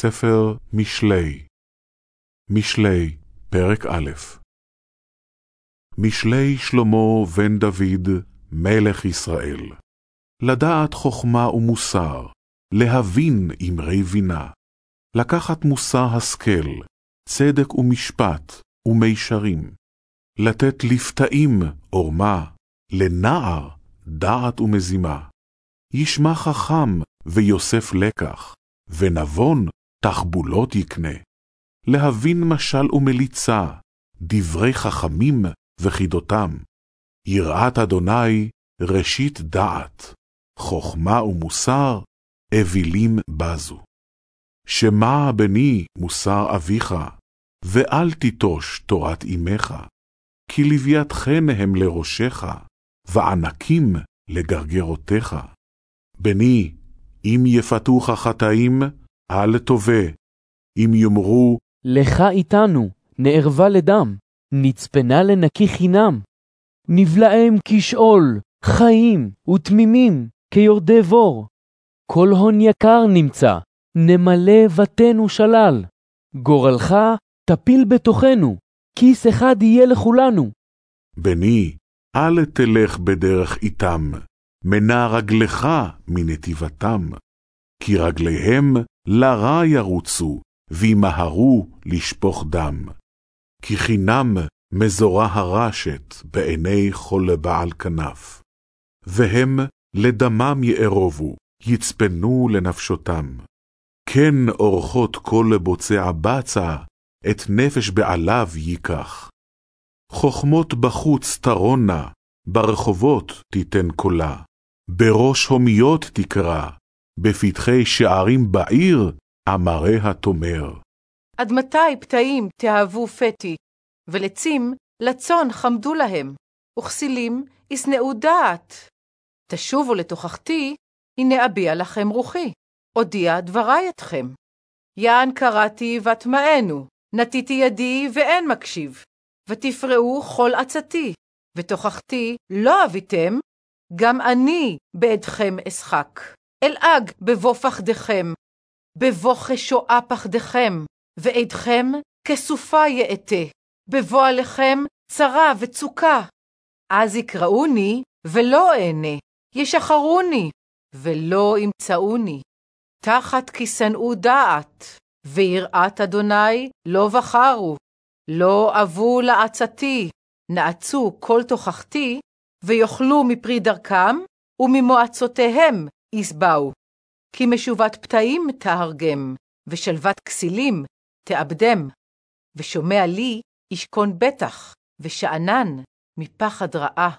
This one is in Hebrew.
ספר משלי משלי, פרק א' משלי שלמה בן דוד, מלך ישראל. לדעת חכמה ומוסר, להבין אמרי בינה, לקחת מוסר השכל, צדק ומשפט ומישרים, לתת לפתאים עורמה, לנער דעת ומזימה. ישמע חכם ויוסף לקח, ונבון תחבולות יקנה. להבין משל ומליצה, דברי חכמים וחידותם. יראת אדוני ראשית דעת, חכמה ומוסר אווילים בזו. שמע בני מוסר אביך, ואל תיטוש תורת אמך, כי לוויית חן הם לראשך, וענקים לגרגרותיך. בני, אם יפתוך חטאים, אל תובע. אם יאמרו, לך איתנו, נערבה לדם, נצפנה לנקי חינם. נבלעם כשאול, חיים ותמימים, כיורדי בור. כל הון יקר נמצא, נמלא בתינו שלל. גורלך תפיל בתוכנו, כיס אחד יהיה לכולנו. בני, אל תלך בדרך איתם, מנע רגלך מנתיבתם. כי רגליהם לרע ירוצו, וימהרו לשפוך דם. כי חינם מזורה הרשת בעיני כל בעל כנף. והם לדמם יארובו, יצפנו לנפשותם. כן אורחות כל בוצע בצע, את נפש בעליו ייקח. חכמות בחוץ תרונה, ברחובות תיתן קולה. בראש הומיות תקרא, בפתחי שערים בעיר, אמריה תאמר. עד מתי פתאים תאהבו פתי, ולצים לצאן חמדו להם, וכסילים ישנאו דעת. תשובו לתוכחתי, הנה אביע לכם רוחי, הודיע דברי אתכם. יען קראתי ואטמענו, נטיתי ידי ואין מקשיב, ותפרעו כל עצתי, ותוכחתי לא אביתם, גם אני בעדכם אשחק. אלעג בבוא פחדכם, בבוא כשואה פחדכם, ועדכם כסופה יאטה, בבוא עליכם צרה וצוקה. אז יקראוני ולא אענה, ישחרוני ולא ימצאוני. תחת כי שנאו דעת, ויראת אדוני לא בחרו, לא אבו לעצתי, נעצו כל תוכחתי, ויאכלו מפרי דרכם, וממועצותיהם יסבאו. כי משובת פתאים תהרגם, ושלוות כסילים תאבדם. ושומע לי ישכון בטח, ושאנן מפחד רעה.